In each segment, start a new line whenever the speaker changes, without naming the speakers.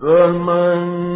فمن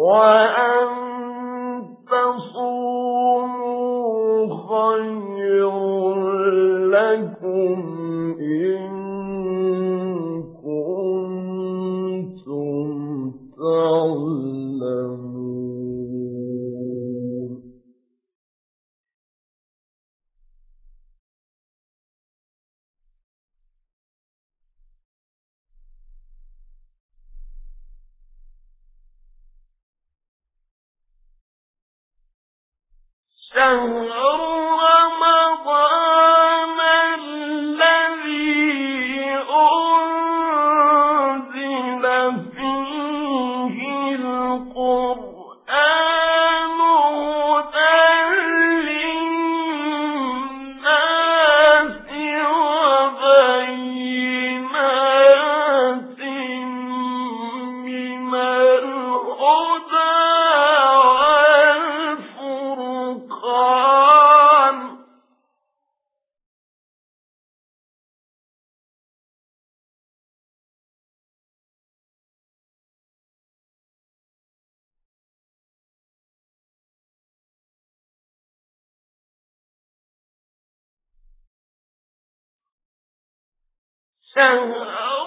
وأن تهرب شهر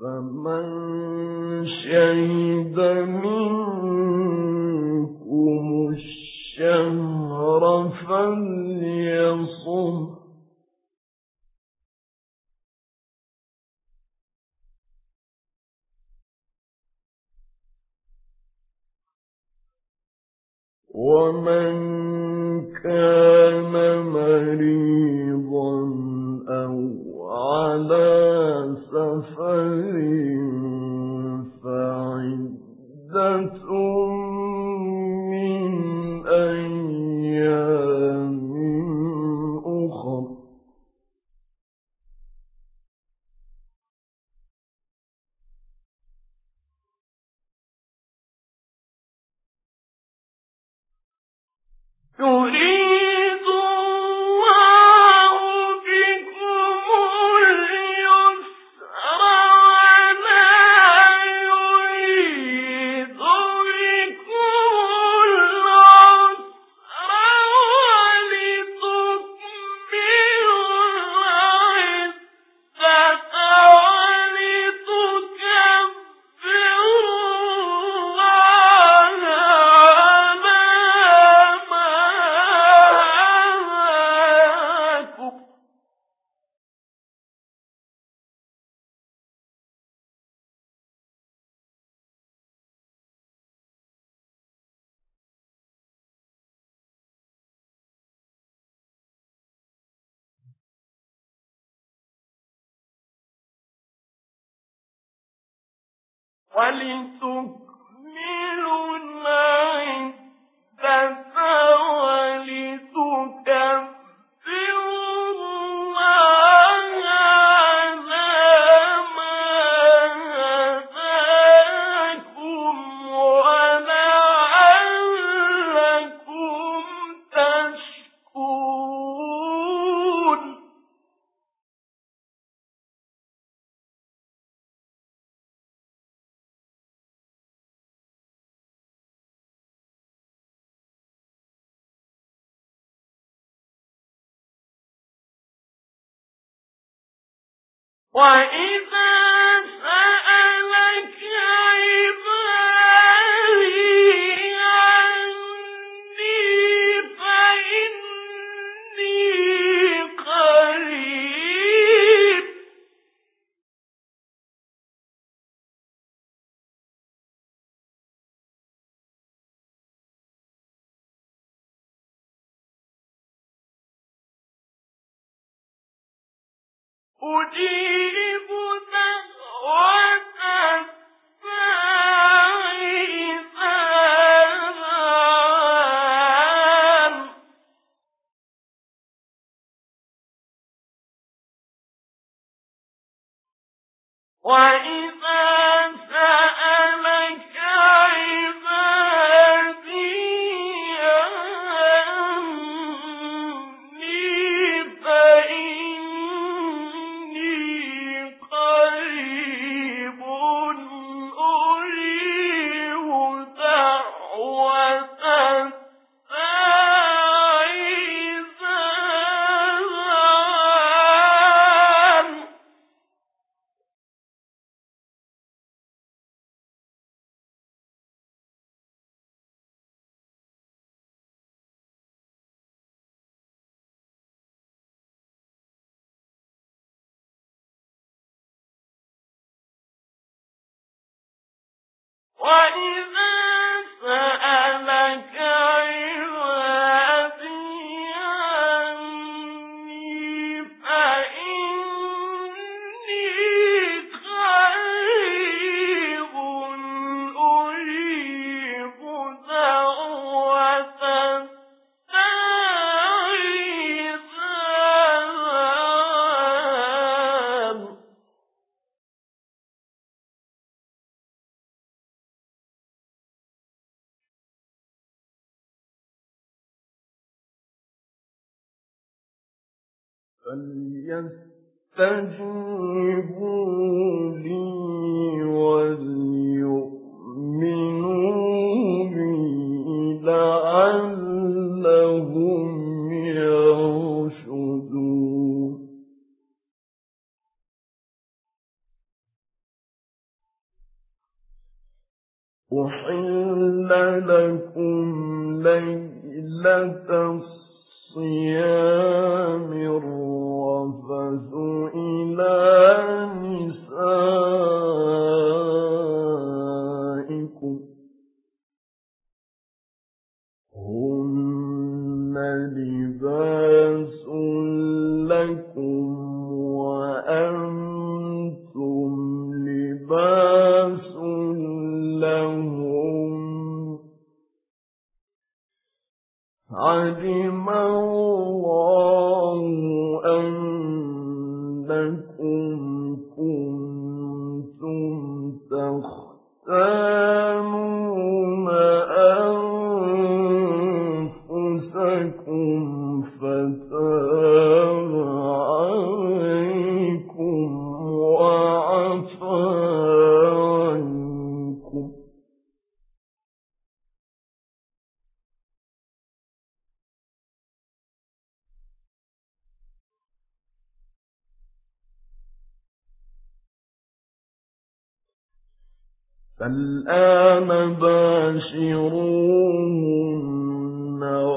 فمن شهد منكم الشهر فليصم ومن كان مريضا أو على يريد ولتكملوا وإذا أجيب وإذا فليستجيبوا لكم فالآن باشروهن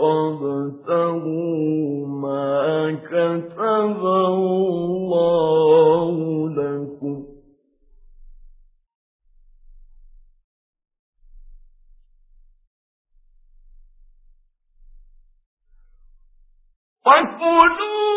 وابتغوا ما كتب الله لكم. وكلوا